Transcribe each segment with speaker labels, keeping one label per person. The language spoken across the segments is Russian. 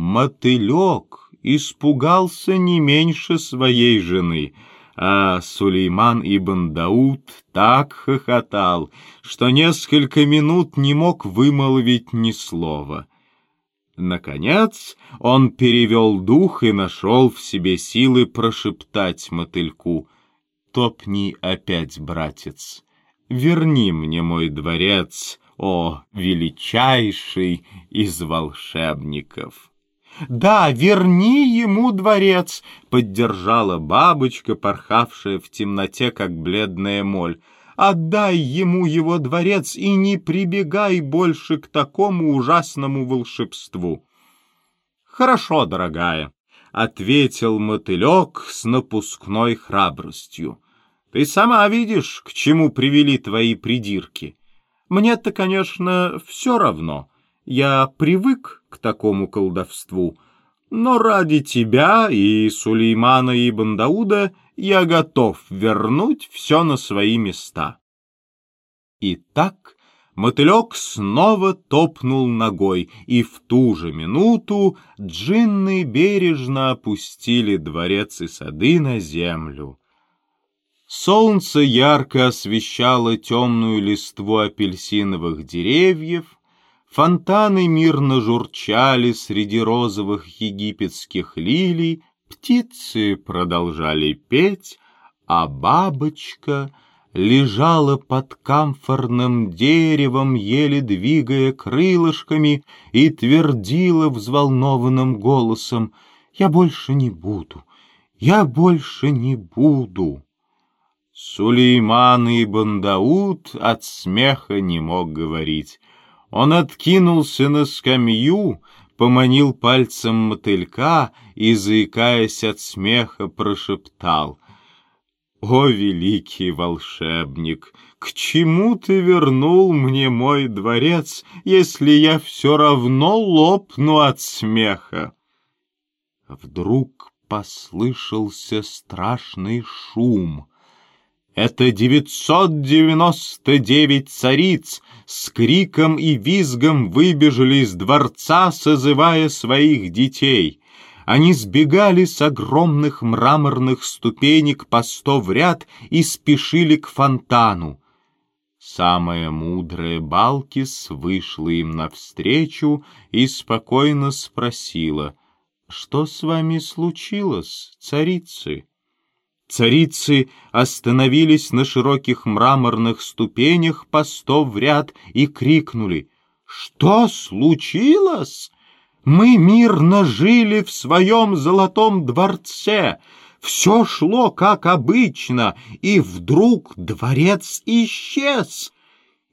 Speaker 1: мотылек испугался не меньше своей жены, а Сулейман ибн Дауд так хохотал, что несколько минут не мог вымолвить ни слова. Наконец он перевел дух и нашел в себе силы прошептать мотыльку «Топни опять, братец, верни мне мой дворец, о, величайший из волшебников!» «Да, верни ему дворец!» — поддержала бабочка, порхавшая в темноте, как бледная моль. «Отдай ему его дворец и не прибегай больше к такому ужасному волшебству!» «Хорошо, дорогая!» — ответил мотылек с напускной храбростью. «Ты сама видишь, к чему привели твои придирки. Мне-то, конечно, все равно». Я привык к такому колдовству, но ради тебя и Сулеймана и Бандауда я готов вернуть все на свои места. И так мотылек снова топнул ногой, и в ту же минуту джинны бережно опустили дворец и сады на землю. Солнце ярко освещало темную листву апельсиновых деревьев, Фонтаны мирно журчали среди розовых египетских лилий, птицы продолжали петь, а бабочка лежала под камфорным деревом, еле двигая крылышками, и твердила взволнованным голосом «Я больше не буду, я больше не буду». Сулейман и Дауд от смеха не мог говорить. Он откинулся на скамью, поманил пальцем мотылька и, заикаясь от смеха, прошептал. «О, великий волшебник, к чему ты вернул мне мой дворец, если я все равно лопну от смеха?» Вдруг послышался страшный шум — это 999 цариц с криком и визгом выбежали из дворца, созывая своих детей. Они сбегали с огромных мраморных ступенек по сто в ряд и спешили к фонтану. Самая мудрая Балкис вышла им навстречу и спокойно спросила, «Что с вами случилось, царицы?» Царицы остановились на широких мраморных ступенях по сто в ряд и крикнули «Что случилось? Мы мирно жили в своем золотом дворце, все шло как обычно, и вдруг дворец исчез,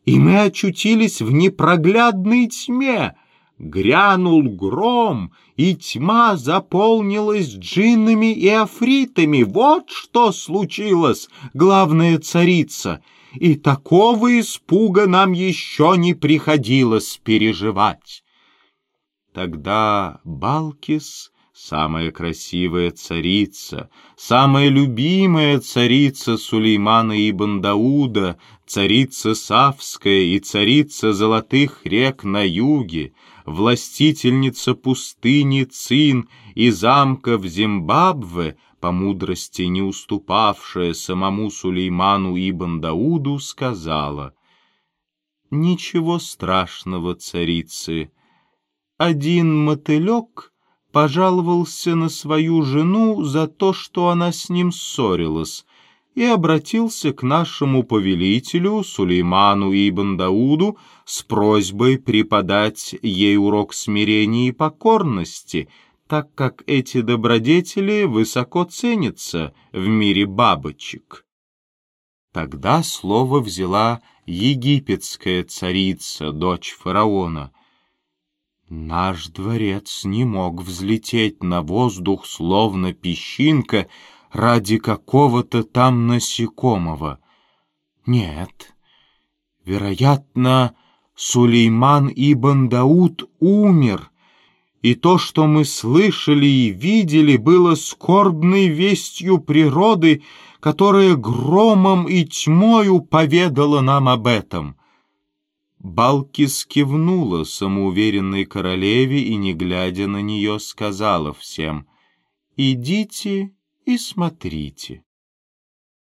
Speaker 1: и мы очутились в непроглядной тьме». Грянул гром, и тьма заполнилась джиннами и афритами. Вот что случилось, главная царица. И такого испуга нам еще не приходилось переживать. Тогда Балкис, самая красивая царица, самая любимая царица Сулеймана ибн Дауда, царица Савская и царица золотых рек на юге, властительница пустыни Цин и замка в Зимбабве, по мудрости не уступавшая самому Сулейману ибн Дауду, сказала, «Ничего страшного, царицы. Один мотылек пожаловался на свою жену за то, что она с ним ссорилась, и обратился к нашему повелителю Сулейману ибн Дауду с просьбой преподать ей урок смирения и покорности, так как эти добродетели высоко ценятся в мире бабочек. Тогда слово взяла египетская царица, дочь фараона. Наш дворец не мог взлететь на воздух, словно песчинка, ради какого-то там насекомого. Нет, вероятно, Сулейман ибн Дауд умер, и то, что мы слышали и видели, было скорбной вестью природы, которая громом и тьмою поведала нам об этом. Балкис кивнула самоуверенной королеве и, не глядя на нее, сказала всем «Идите и смотрите».